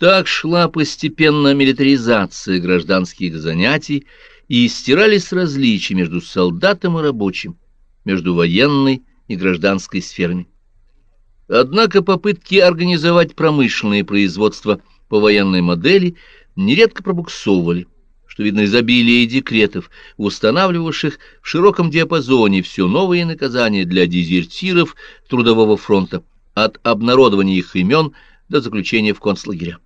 Так шла постепенно милитаризация гражданских занятий и стирались различия между солдатом и рабочим, между военной и гражданской сферами. Однако попытки организовать промышленное производство по военной модели нередко пробуксовывали, что видно из обилия декретов, устанавливавших в широком диапазоне все новые наказания для дезертиров Трудового фронта, от обнародования их имен до заключения в концлагеря.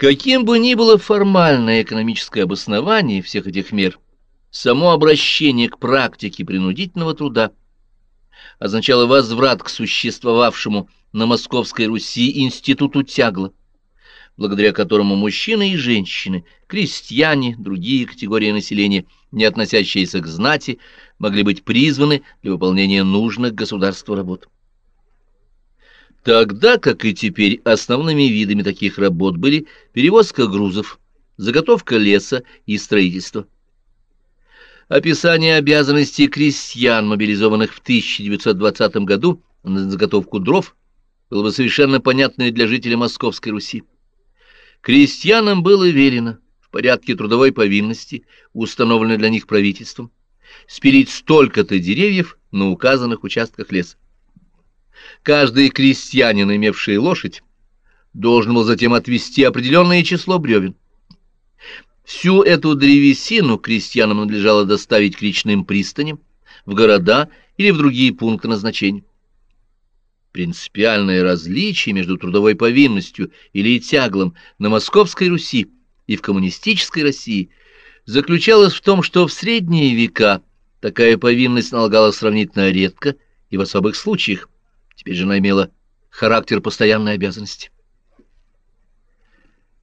Каким бы ни было формальное экономическое обоснование всех этих мер, само обращение к практике принудительного труда означало возврат к существовавшему на Московской Руси институту тягла, благодаря которому мужчины и женщины, крестьяне, другие категории населения, не относящиеся к знати, могли быть призваны для выполнения нужных государству работ. Тогда, как и теперь, основными видами таких работ были перевозка грузов, заготовка леса и строительство. Описание обязанностей крестьян, мобилизованных в 1920 году на заготовку дров, было бы совершенно понятно для жителей Московской Руси. Крестьянам было велено в порядке трудовой повинности, установленной для них правительством, спилить столько-то деревьев на указанных участках леса. Каждый крестьянин, имевший лошадь, должен был затем отвести определенное число бревен. Всю эту древесину крестьянам надлежало доставить к речным пристаням, в города или в другие пункты назначения. Принципиальное различие между трудовой повинностью или тяглом на Московской Руси и в коммунистической России заключалось в том, что в средние века такая повинность налагалась сравнительно редко и в особых случаях, Теперь же она имела характер постоянной обязанности.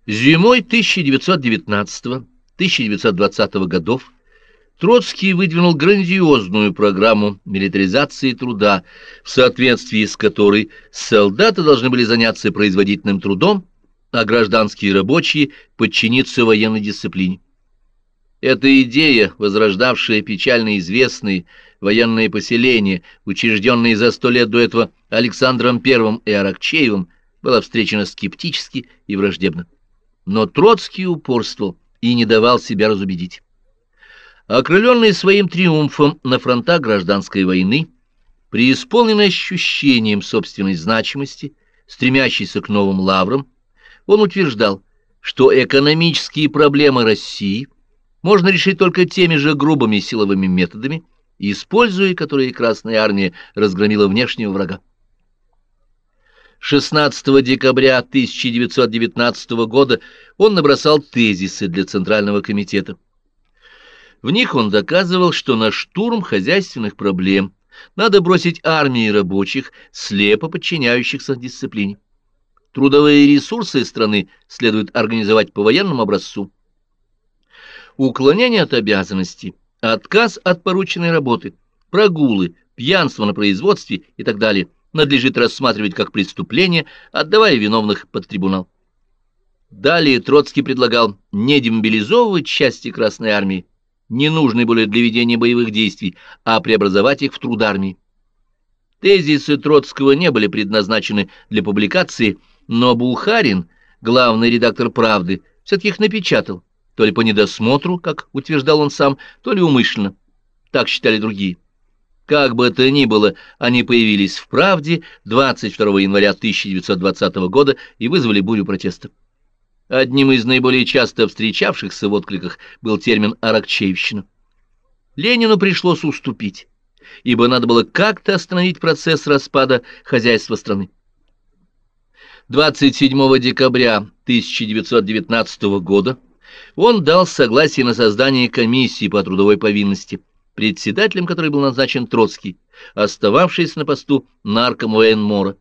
Зимой 1919-1920 годов Троцкий выдвинул грандиозную программу милитаризации труда, в соответствии с которой солдаты должны были заняться производительным трудом, а гражданские рабочие подчиниться военной дисциплине. Эта идея, возрождавшая печально известные военные поселения, учрежденные за сто лет до этого Александром I и Аракчеевым, была встречена скептически и враждебно. Но Троцкий упорствовал и не давал себя разубедить. Окрыленный своим триумфом на фронтах гражданской войны, преисполненный ощущением собственной значимости, стремящийся к новым лаврам, он утверждал, что экономические проблемы России – можно решить только теми же грубыми силовыми методами, используя которые Красная Армия разгромила внешнего врага. 16 декабря 1919 года он набросал тезисы для Центрального комитета. В них он доказывал, что на штурм хозяйственных проблем надо бросить армии рабочих, слепо подчиняющихся дисциплине. Трудовые ресурсы страны следует организовать по военному образцу уклонение от обязанностей, отказ от порученной работы, прогулы, пьянство на производстве и так далее надлежит рассматривать как преступление, отдавая виновных под трибунал. Далее Троцкий предлагал не демобилизовывать части Красной Армии, ненужные более для ведения боевых действий, а преобразовать их в труд армии. Тезисы Троцкого не были предназначены для публикации, но Бухарин, главный редактор «Правды», все-таки их напечатал то ли по недосмотру, как утверждал он сам, то ли умышленно. Так считали другие. Как бы это ни было, они появились в «Правде» 22 января 1920 года и вызвали бурю протеста. Одним из наиболее часто встречавшихся в откликах был термин «аракчеевщина». Ленину пришлось уступить, ибо надо было как-то остановить процесс распада хозяйства страны. 27 декабря 1919 года он дал согласие на создание комиссии по трудовой повинности, председателем которой был назначен Троцкий, остававшийся на посту нарком Уэйн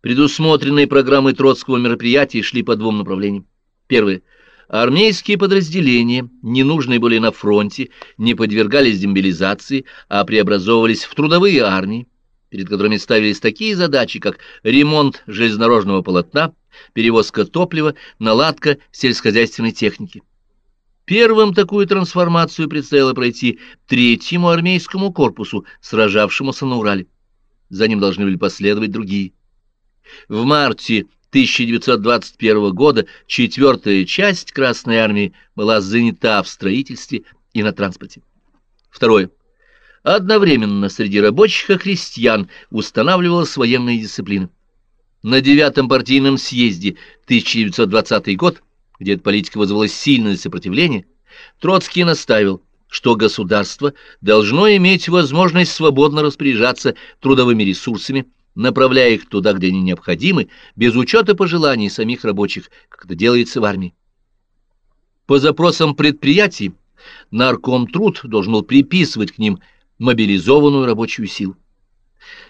Предусмотренные программы Троцкого мероприятия шли по двум направлениям. Первое. Армейские подразделения, ненужные были на фронте, не подвергались демобилизации, а преобразовывались в трудовые армии, перед которыми ставились такие задачи, как ремонт железнодорожного полотна, перевозка топлива, наладка сельскохозяйственной техники. Первым такую трансформацию предстояло пройти третьему армейскому корпусу, сражавшемуся на Урале. За ним должны были последовать другие. В марте 1921 года четвертая часть Красной Армии была занята в строительстве и на транспорте. Второе. Одновременно среди рабочих и крестьян устанавливалась военная дисциплина. На девятом партийном съезде 1920 год, где эта политика вызвала сильное сопротивление, Троцкий наставил, что государство должно иметь возможность свободно распоряжаться трудовыми ресурсами, направляя их туда, где они необходимы, без учета пожеланий самих рабочих, как это делается в армии. По запросам предприятий наркомтруд должен был приписывать к ним мобилизованную рабочую силу.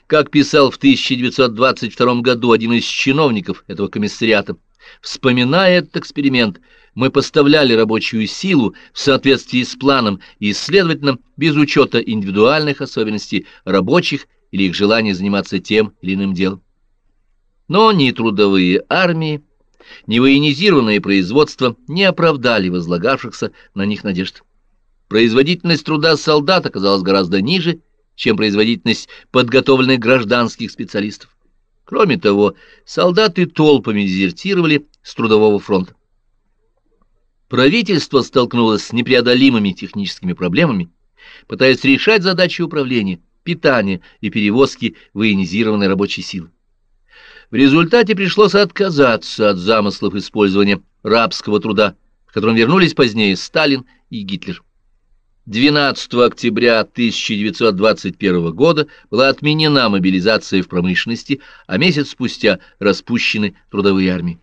Как писал в 1922 году один из чиновников этого комиссариата, вспоминая этот эксперимент, мы поставляли рабочую силу в соответствии с планом и, следовательно, без учета индивидуальных особенностей рабочих или их желания заниматься тем или иным делом. Но ни трудовые армии, ни военизированное производство не оправдали возлагавшихся на них надежд. Производительность труда солдат оказалась гораздо ниже, чем производительность подготовленных гражданских специалистов. Кроме того, солдаты толпами дезертировали с трудового фронта. Правительство столкнулось с непреодолимыми техническими проблемами, пытаясь решать задачи управления, питания и перевозки военизированной рабочей силы. В результате пришлось отказаться от замыслов использования рабского труда, к которым вернулись позднее Сталин и Гитлер. 12 октября 1921 года была отменена мобилизация в промышленности, а месяц спустя распущены трудовые армии.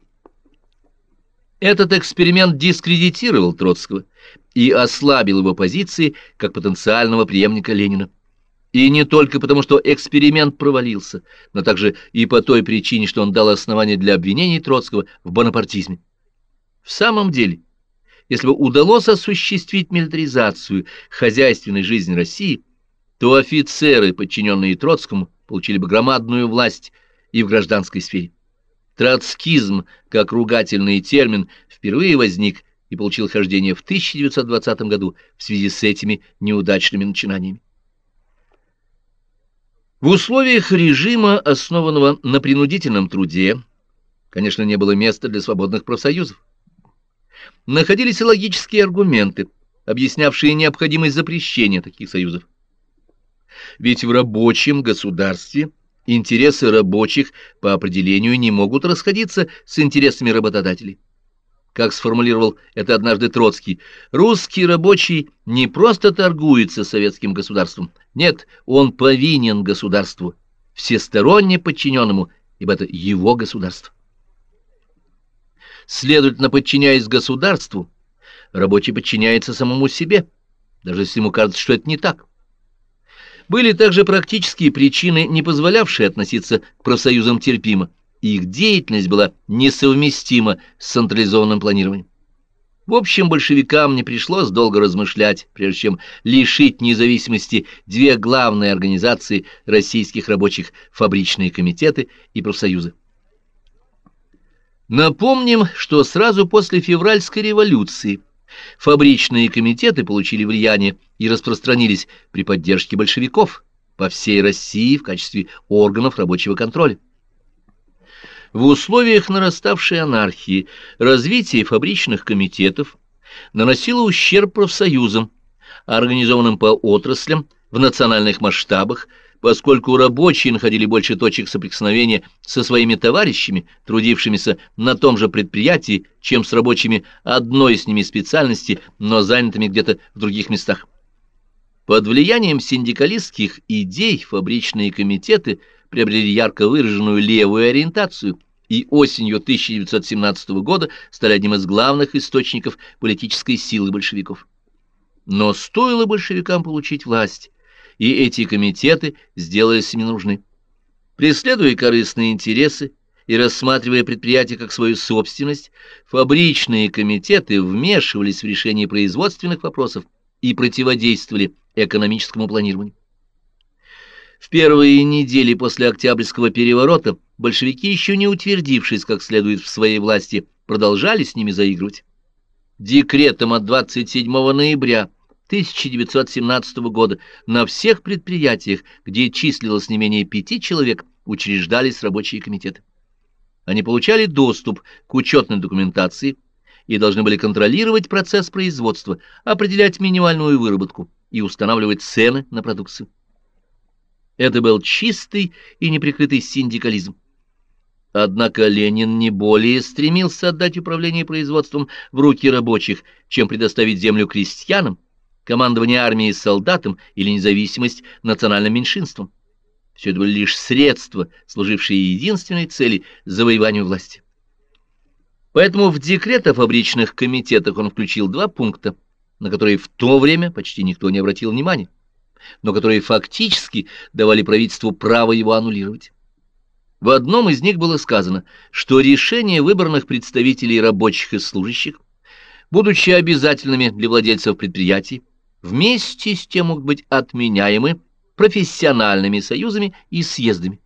Этот эксперимент дискредитировал Троцкого и ослабил его позиции как потенциального преемника Ленина. И не только потому, что эксперимент провалился, но также и по той причине, что он дал основание для обвинений Троцкого в бонапартизме. В самом деле, если бы удалось осуществить милитаризацию хозяйственной жизни России, то офицеры, подчиненные Троцкому, получили бы громадную власть и в гражданской сфере. Троцкизм, как ругательный термин, впервые возник и получил хождение в 1920 году в связи с этими неудачными начинаниями. В условиях режима, основанного на принудительном труде, конечно, не было места для свободных профсоюзов находились логические аргументы, объяснявшие необходимость запрещения таких союзов. Ведь в рабочем государстве интересы рабочих по определению не могут расходиться с интересами работодателей. Как сформулировал это однажды Троцкий, русский рабочий не просто торгуется советским государством, нет, он повинен государству, всесторонне подчиненному, ибо это его государство. Следовательно, подчиняясь государству, рабочий подчиняется самому себе, даже если ему кажется, что это не так. Были также практические причины, не позволявшие относиться к профсоюзам терпимо, их деятельность была несовместима с централизованным планированием. В общем, большевикам не пришлось долго размышлять, прежде чем лишить независимости две главные организации российских рабочих – фабричные комитеты и профсоюзы. Напомним, что сразу после февральской революции фабричные комитеты получили влияние и распространились при поддержке большевиков по всей России в качестве органов рабочего контроля. В условиях нараставшей анархии развитие фабричных комитетов наносило ущерб профсоюзам, организованным по отраслям в национальных масштабах, поскольку рабочие находили больше точек соприкосновения со своими товарищами, трудившимися на том же предприятии, чем с рабочими одной с ними специальности, но занятыми где-то в других местах. Под влиянием синдикалистских идей фабричные комитеты приобрели ярко выраженную левую ориентацию и осенью 1917 года стали одним из главных источников политической силы большевиков. Но стоило большевикам получить власть, и эти комитеты сделались им нужны. Преследуя корыстные интересы и рассматривая предприятия как свою собственность, фабричные комитеты вмешивались в решение производственных вопросов и противодействовали экономическому планированию. В первые недели после Октябрьского переворота большевики, еще не утвердившись как следует в своей власти, продолжали с ними заигрывать. Декретом от 27 ноября 1917 года на всех предприятиях, где числилось не менее пяти человек, учреждались рабочие комитеты. Они получали доступ к учетной документации и должны были контролировать процесс производства, определять минимальную выработку и устанавливать цены на продукцию. Это был чистый и неприкрытый синдикализм. Однако Ленин не более стремился отдать управление производством в руки рабочих, чем предоставить землю крестьянам, командование армией солдатам или независимость национальным меньшинствам. Все это были лишь средства, служившие единственной цели – завоеванию власти. Поэтому в декрет о фабричных комитетах он включил два пункта, на которые в то время почти никто не обратил внимания, но которые фактически давали правительству право его аннулировать. В одном из них было сказано, что решения выбранных представителей рабочих и служащих, будучи обязательными для владельцев предприятий, вместе с тем могут быть отменяемы профессиональными союзами и съездами.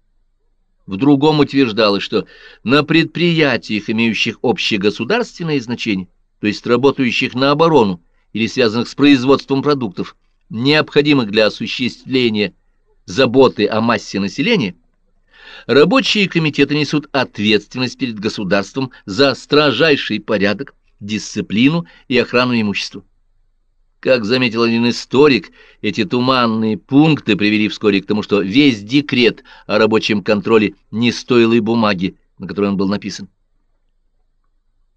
В другом утверждалось, что на предприятиях, имеющих общегосударственное значение, то есть работающих на оборону или связанных с производством продуктов, необходимых для осуществления заботы о массе населения, рабочие комитеты несут ответственность перед государством за строжайший порядок, дисциплину и охрану имущества. Как заметил один историк, эти туманные пункты привели вскоре к тому, что весь декрет о рабочем контроле не стоил и бумаги, на которой он был написан.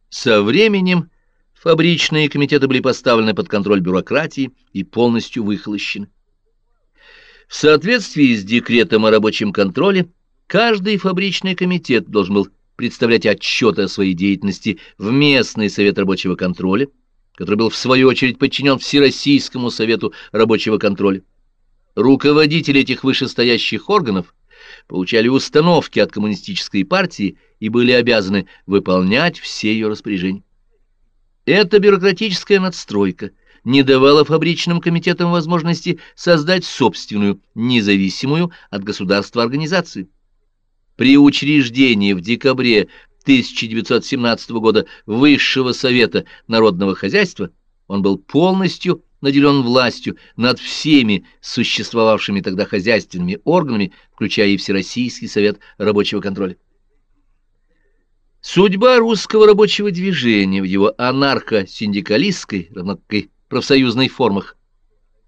Со временем фабричные комитеты были поставлены под контроль бюрократии и полностью выхолощены. В соответствии с декретом о рабочем контроле, каждый фабричный комитет должен был представлять отчеты о своей деятельности в местный совет рабочего контроля, который был в свою очередь подчинен Всероссийскому совету рабочего контроля. Руководители этих вышестоящих органов получали установки от коммунистической партии и были обязаны выполнять все ее распоряжения. Эта бюрократическая надстройка не давала фабричным комитетам возможности создать собственную, независимую от государства организацию. При учреждении в декабре 1917 года Высшего Совета Народного Хозяйства он был полностью наделен властью над всеми существовавшими тогда хозяйственными органами, включая и Всероссийский Совет Рабочего Контроля. Судьба русского рабочего движения в его анархо-синдикалистской, равно как и профсоюзной формах,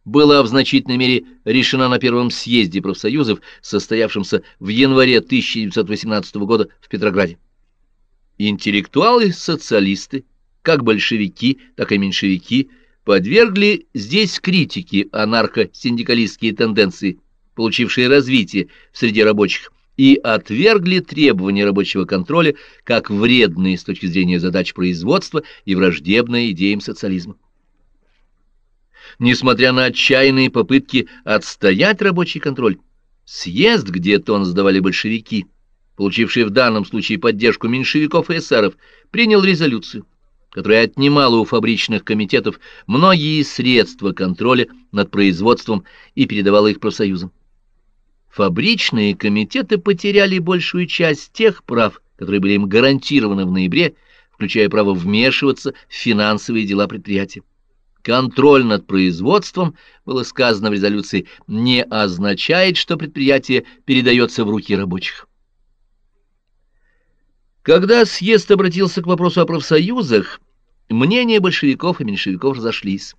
была в значительной мере решена на Первом съезде профсоюзов, состоявшемся в январе 1918 года в Петрограде. Интеллектуалы-социалисты, как большевики, так и меньшевики, подвергли здесь критике анархо-синдикалистские тенденции, получившие развитие в среде рабочих, и отвергли требования рабочего контроля как вредные с точки зрения задач производства и враждебные идеям социализма. Несмотря на отчаянные попытки отстоять рабочий контроль, съезд, где тон сдавали большевики – получивший в данном случае поддержку меньшевиков и эсеров, принял резолюцию, которая отнимала у фабричных комитетов многие средства контроля над производством и передавала их профсоюзам. Фабричные комитеты потеряли большую часть тех прав, которые были им гарантированы в ноябре, включая право вмешиваться в финансовые дела предприятия. Контроль над производством, было сказано в резолюции, не означает, что предприятие передается в руки рабочих. Когда съезд обратился к вопросу о профсоюзах, мнения большевиков и меньшевиков разошлись.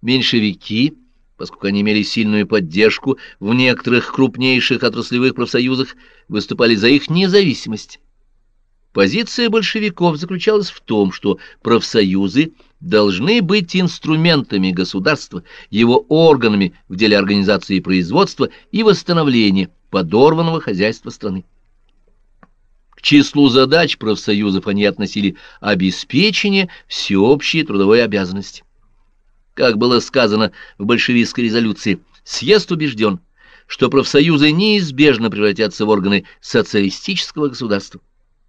Меньшевики, поскольку они имели сильную поддержку в некоторых крупнейших отраслевых профсоюзах, выступали за их независимость. Позиция большевиков заключалась в том, что профсоюзы должны быть инструментами государства, его органами в деле организации производства и восстановления подорванного хозяйства страны числу задач профсоюзов они относили обеспечение всеобщей трудовой обязанности. Как было сказано в большевистской резолюции, съезд убежден, что профсоюзы неизбежно превратятся в органы социалистического государства.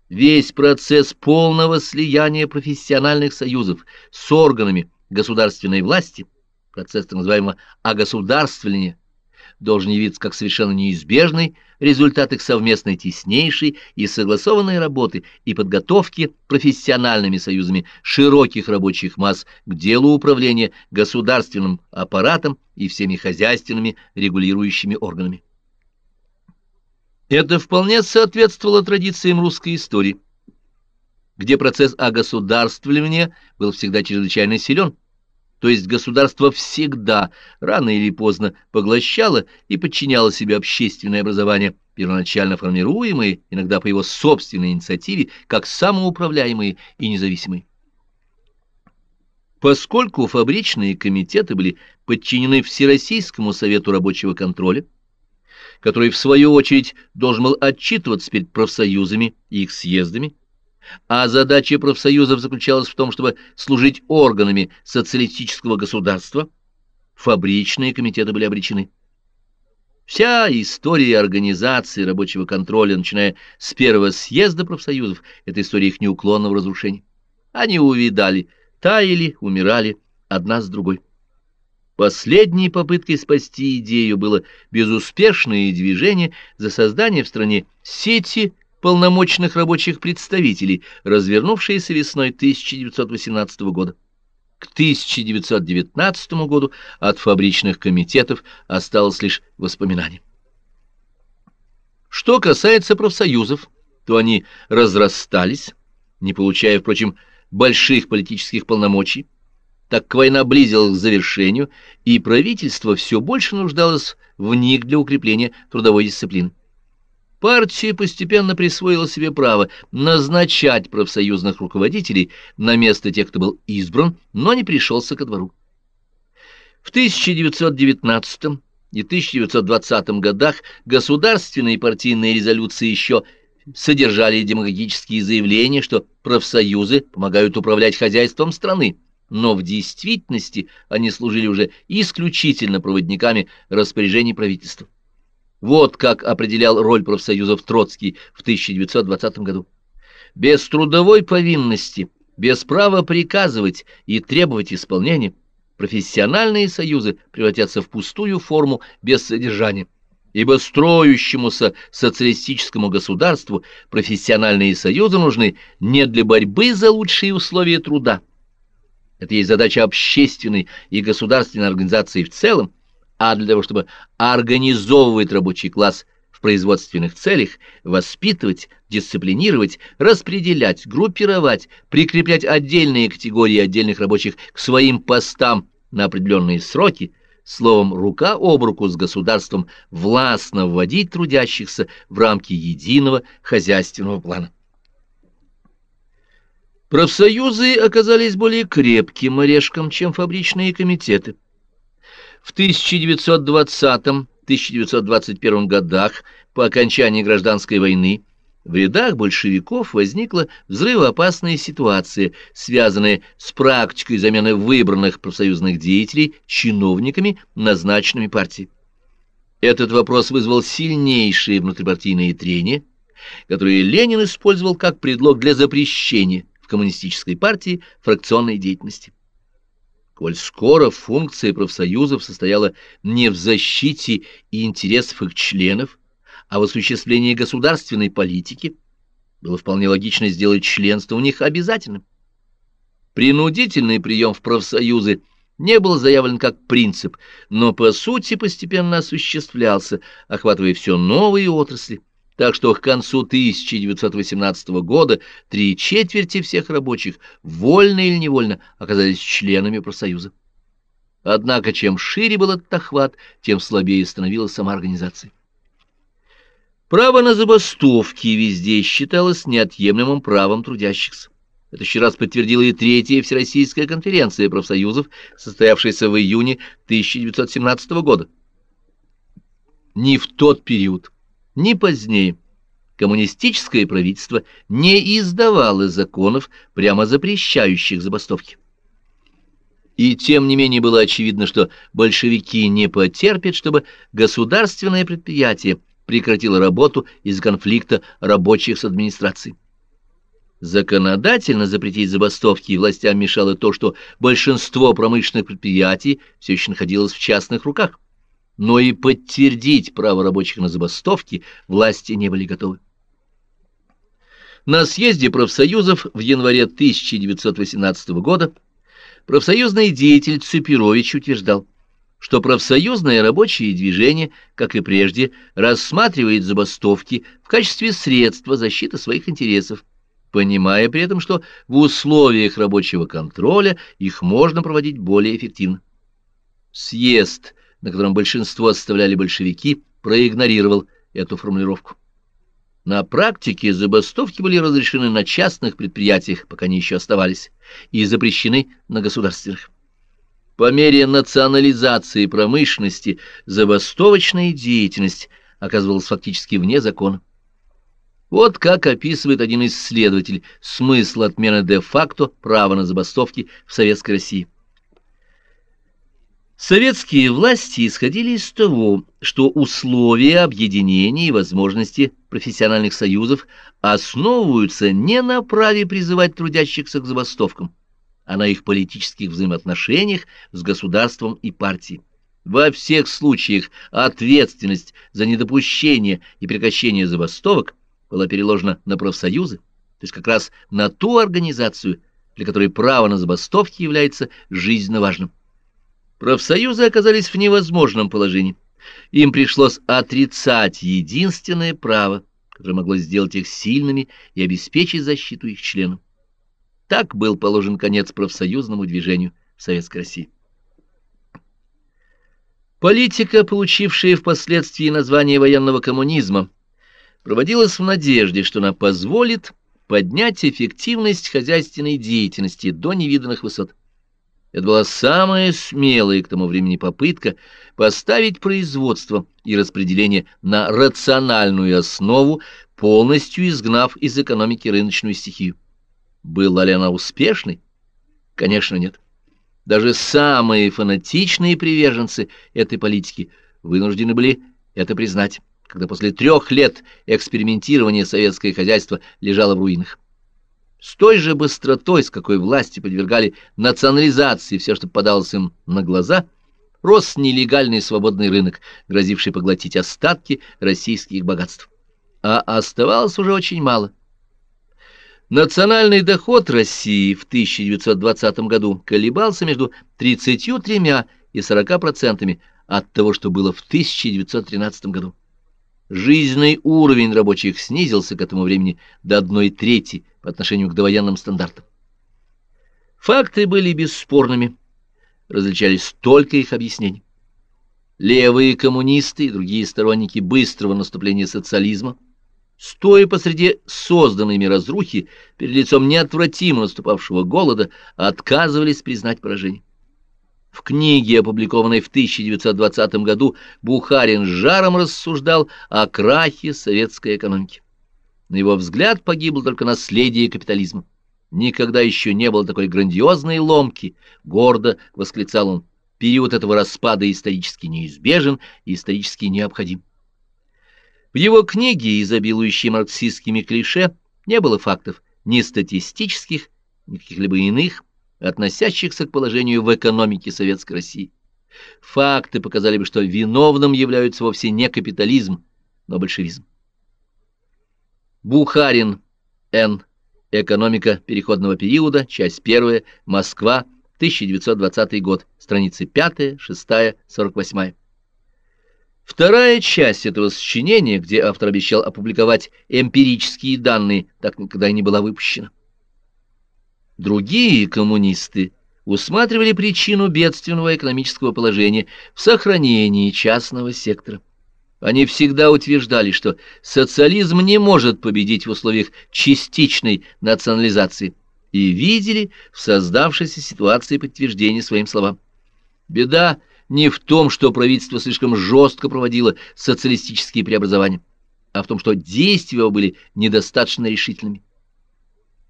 Весь процесс полного слияния профессиональных союзов с органами государственной власти, процесс так называемого огосударствления, должен явиться как совершенно неизбежный результат их совместной теснейшей и согласованной работы и подготовки профессиональными союзами широких рабочих масс к делу управления государственным аппаратом и всеми хозяйственными регулирующими органами. Это вполне соответствовало традициям русской истории, где процесс огосударствливания был всегда чрезвычайно силен, то есть государство всегда, рано или поздно, поглощало и подчиняло себе общественное образование, первоначально формируемые, иногда по его собственной инициативе, как самоуправляемые и независимые. Поскольку фабричные комитеты были подчинены Всероссийскому совету рабочего контроля, который, в свою очередь, должен был отчитываться перед профсоюзами и их съездами, а задача профсоюзов заключалась в том, чтобы служить органами социалистического государства, фабричные комитеты были обречены. Вся история организации рабочего контроля, начиная с первого съезда профсоюзов, это история их неуклонного разрушения. Они увидали, таяли, умирали одна с другой. Последней попыткой спасти идею было безуспешное движение за создание в стране сети полномочных рабочих представителей, развернувшееся весной 1918 года. К 1919 году от фабричных комитетов осталось лишь воспоминание. Что касается профсоюзов, то они разрастались, не получая, впрочем, больших политических полномочий, так как война близилась к завершению, и правительство все больше нуждалось в них для укрепления трудовой дисциплины. Партия постепенно присвоила себе право назначать профсоюзных руководителей на место тех, кто был избран, но не пришелся ко двору. В 1919 и 1920 годах государственные партийные резолюции еще содержали демагогические заявления, что профсоюзы помогают управлять хозяйством страны, но в действительности они служили уже исключительно проводниками распоряжений правительства. Вот как определял роль профсоюзов Троцкий в 1920 году. Без трудовой повинности, без права приказывать и требовать исполнения, профессиональные союзы превратятся в пустую форму без содержания. Ибо строящемуся социалистическому государству профессиональные союзы нужны не для борьбы за лучшие условия труда, это есть задача общественной и государственной организации в целом, а для того, чтобы организовывать рабочий класс в производственных целях, воспитывать, дисциплинировать, распределять, группировать, прикреплять отдельные категории отдельных рабочих к своим постам на определенные сроки, словом, рука об руку с государством властно вводить трудящихся в рамки единого хозяйственного плана. Профсоюзы оказались более крепким орешком, чем фабричные комитеты. В 1920-1921 годах, по окончании гражданской войны, в рядах большевиков возникла взрывоопасная ситуация, связанная с практикой замены выбранных профсоюзных деятелей чиновниками, назначенными партией. Этот вопрос вызвал сильнейшие внутрипартийные трения, которые Ленин использовал как предлог для запрещения в коммунистической партии фракционной деятельности. Коль скоро функция профсоюзов состояла не в защите интересов их членов, а в осуществлении государственной политики, было вполне логично сделать членство у них обязательным. Принудительный прием в профсоюзы не был заявлен как принцип, но по сути постепенно осуществлялся, охватывая все новые отрасли, так что к концу 1918 года три четверти всех рабочих, вольно или невольно, оказались членами профсоюза. Однако, чем шире был этот охват, тем слабее становилась сама организация. Право на забастовки везде считалось неотъемлемым правом трудящихся. Это еще раз подтвердила и Третья Всероссийская конференция профсоюзов, состоявшаяся в июне 1917 года. Не в тот период, ни позднее коммунистическое правительство не издавало законов, прямо запрещающих забастовки. И тем не менее было очевидно, что большевики не потерпят, чтобы государственное предприятие прекратило работу из конфликта рабочих с администрацией. Законодательно запретить забастовки властям мешало то, что большинство промышленных предприятий все еще находилось в частных руках но и подтвердить право рабочих на забастовки власти не были готовы. На съезде профсоюзов в январе 1918 года профсоюзный деятель Цепирович утверждал, что профсоюзное рабочее движение, как и прежде, рассматривает забастовки в качестве средства защиты своих интересов, понимая при этом, что в условиях рабочего контроля их можно проводить более эффективно. Съезд, на котором большинство составляли большевики, проигнорировал эту формулировку. На практике забастовки были разрешены на частных предприятиях, пока они еще оставались, и запрещены на государственных. По мере национализации промышленности забастовочная деятельность оказывалась фактически вне закона. Вот как описывает один исследователь смысл отмены де-факто права на забастовки в Советской России. Советские власти исходили из того, что условия объединения и возможности профессиональных союзов основываются не на праве призывать трудящихся к забастовкам, а на их политических взаимоотношениях с государством и партией. Во всех случаях ответственность за недопущение и прекращение забастовок была переложена на профсоюзы, то есть как раз на ту организацию, для которой право на забастовки является жизненно важным. Профсоюзы оказались в невозможном положении. Им пришлось отрицать единственное право, которое могло сделать их сильными и обеспечить защиту их членам. Так был положен конец профсоюзному движению в Советской России. Политика, получившая впоследствии название военного коммунизма, проводилась в надежде, что она позволит поднять эффективность хозяйственной деятельности до невиданных высот. Это была самая смелая к тому времени попытка поставить производство и распределение на рациональную основу, полностью изгнав из экономики рыночную стихию. Была ли она успешной? Конечно, нет. Даже самые фанатичные приверженцы этой политики вынуждены были это признать, когда после трех лет экспериментирования советское хозяйство лежало в руинах. С той же быстротой, с какой власти подвергали национализации все, что подалось им на глаза, рос нелегальный свободный рынок, грозивший поглотить остатки российских богатств. А оставалось уже очень мало. Национальный доход России в 1920 году колебался между 33 и 40 процентами от того, что было в 1913 году. Жизненный уровень рабочих снизился к этому времени до одной трети по отношению к довоенным стандартам. Факты были бесспорными, различались только их объяснения. Левые коммунисты и другие сторонники быстрого наступления социализма – стоя посреди созданной ими разрухи, перед лицом неотвратимо наступавшего голода, отказывались признать поражение. В книге, опубликованной в 1920 году, Бухарин с жаром рассуждал о крахе советской экономики. На его взгляд погибло только наследие капитализма. Никогда еще не было такой грандиозной ломки, гордо восклицал он. Период этого распада исторически неизбежен и исторически необходим. В его книге, изобилующей марксистскими клише, не было фактов ни статистических, ни каких-либо иных, относящихся к положению в экономике Советской России. Факты показали бы, что виновным являются вовсе не капитализм, но большевизм. Бухарин, Н. Экономика переходного периода, часть 1, Москва, 1920 год, страницы 5, 6, 48. Вторая часть этого сочинения, где автор обещал опубликовать эмпирические данные, так никогда и не была выпущена. Другие коммунисты усматривали причину бедственного экономического положения в сохранении частного сектора. Они всегда утверждали, что социализм не может победить в условиях частичной национализации, и видели в создавшейся ситуации подтверждение своим словам. Беда не в том, что правительство слишком жестко проводило социалистические преобразования, а в том, что действия его были недостаточно решительными.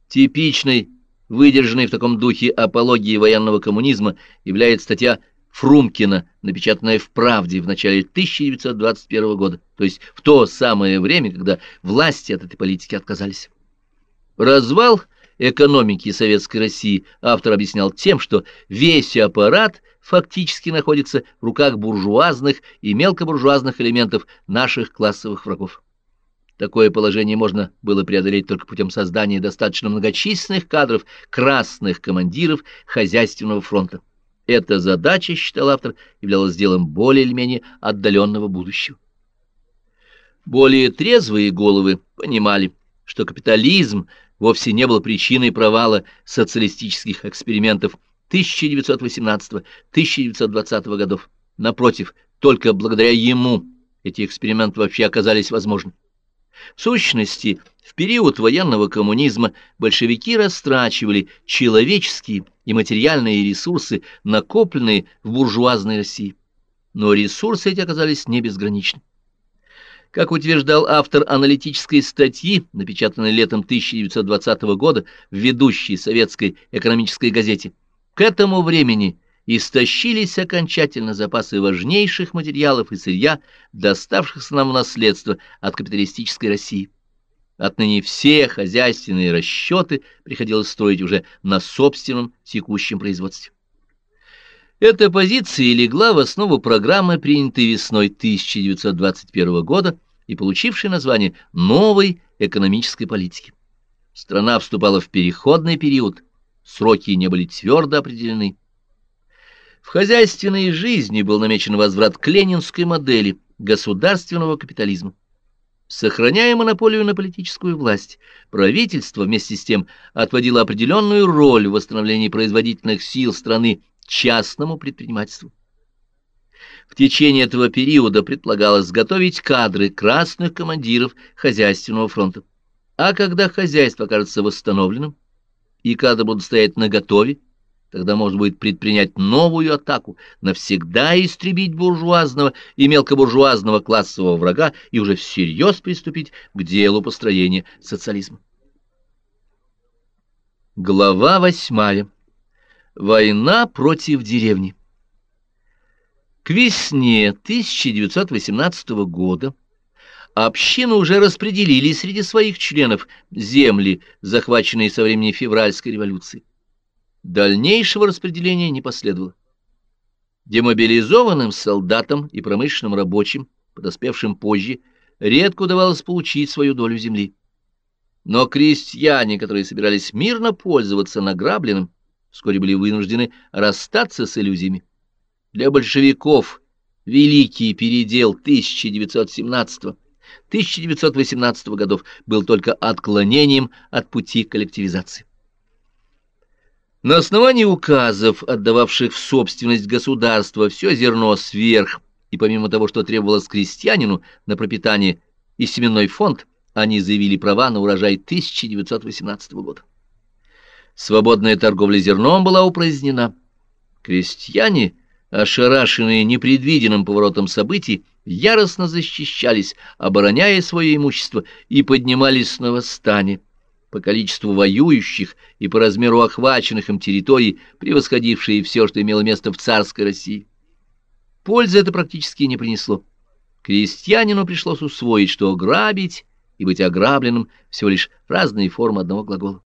Типичной, выдержанной в таком духе апологии военного коммунизма является статья Фрумкина, напечатанная в «Правде» в начале 1921 года, то есть в то самое время, когда власти от этой политики отказались. Развал экономики Советской России автор объяснял тем, что весь аппарат фактически находится в руках буржуазных и мелкобуржуазных элементов наших классовых врагов. Такое положение можно было преодолеть только путем создания достаточно многочисленных кадров красных командиров хозяйственного фронта. Эта задача, считал автор, являлась делом более или менее отдаленного будущего. Более трезвые головы понимали, что капитализм вовсе не был причиной провала социалистических экспериментов 1918-1920 годов. Напротив, только благодаря ему эти эксперименты вообще оказались возможны. В сущности, в период военного коммунизма большевики растрачивали человеческие и материальные ресурсы, накопленные в буржуазной России. Но ресурсы эти оказались не безграничны. Как утверждал автор аналитической статьи, напечатанной летом 1920 года в ведущей советской экономической газете, к этому времени истощились окончательно запасы важнейших материалов и сырья, доставшихся нам в наследство от капиталистической России. Отныне все хозяйственные расчеты приходилось строить уже на собственном текущем производстве. Эта позиция легла в основу программы, принятой весной 1921 года и получившей название «Новой экономической политики». Страна вступала в переходный период, сроки не были твердо определены. В хозяйственной жизни был намечен возврат к ленинской модели государственного капитализма. Сохраняя монополию на политическую власть, правительство вместе с тем отводило определенную роль в восстановлении производительных сил страны частному предпринимательству. В течение этого периода предполагалось готовить кадры красных командиров хозяйственного фронта. А когда хозяйство окажется восстановленным, и кадры будут стоять наготове, тогда можно будет предпринять новую атаку, навсегда истребить буржуазного и мелкобуржуазного классового врага и уже всерьез приступить к делу построения социализма. Глава восьмая. Война против деревни. К весне 1918 года общины уже распределили среди своих членов земли, захваченные со времени февральской революции. Дальнейшего распределения не последовало. Демобилизованным солдатам и промышленным рабочим, подоспевшим позже, редко удавалось получить свою долю земли. Но крестьяне, которые собирались мирно пользоваться награбленным, вскоре были вынуждены расстаться с иллюзиями. Для большевиков великий передел 1917-1918 годов был только отклонением от пути коллективизации. На основании указов, отдававших в собственность государства все зерно сверх, и помимо того, что требовалось крестьянину на пропитание и семенной фонд, они заявили права на урожай 1918 года. Свободная торговля зерном была упразднена. Крестьяне, ошарашенные непредвиденным поворотом событий, яростно защищались, обороняя свое имущество, и поднимались на восстание. По количеству воюющих и по размеру охваченных им территорий, превосходившие все, что имело место в царской России. Пользы это практически не принесло. Крестьянину пришлось усвоить, что грабить и быть ограбленным всего лишь разные формы одного глагола.